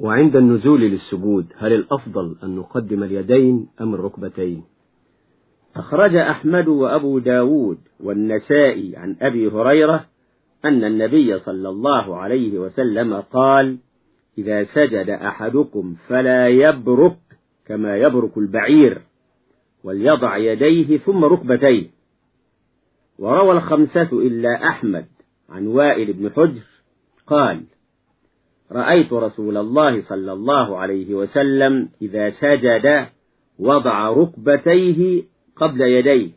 وعند النزول للسجود هل الأفضل أن نقدم اليدين أم الركبتين؟ أخرج أحمد وأبو داود والنسائي عن أبي هريرة أن النبي صلى الله عليه وسلم قال إذا سجد أحدكم فلا يبرك كما يبرك البعير وليضع يديه ثم ركبتيه. وروى الخمسة إلا أحمد عن وائل بن حجر قال رأيت رسول الله صلى الله عليه وسلم إذا سجد وضع ركبتيه قبل يديه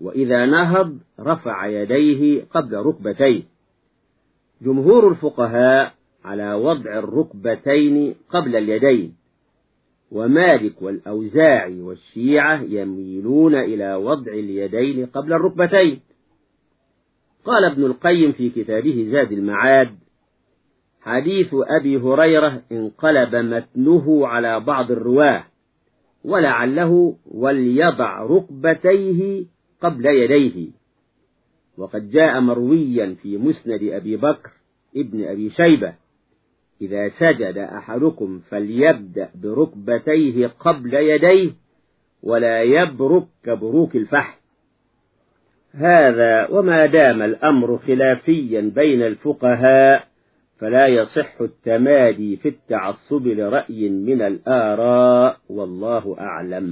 وإذا نهض رفع يديه قبل ركبتيه. جمهور الفقهاء على وضع الركبتين قبل اليدين ومالك والأوزاعي والشيعة يميلون إلى وضع اليدين قبل الركبتين. قال ابن القيم في كتابه زاد المعاد حديث أبي هريرة انقلب متنه على بعض الرواة ولعله وليضع ركبتيه قبل يديه. وقد جاء مرويا في مسند أبي بكر ابن أبي شيبة إذا سجد أحدكم فليبدأ بركبتيه قبل يديه ولا يبرك كبروك الفحل هذا وما دام الأمر خلافيا بين الفقهاء فلا يصح التمادي في التعصب لرأي من الآراء والله أعلم.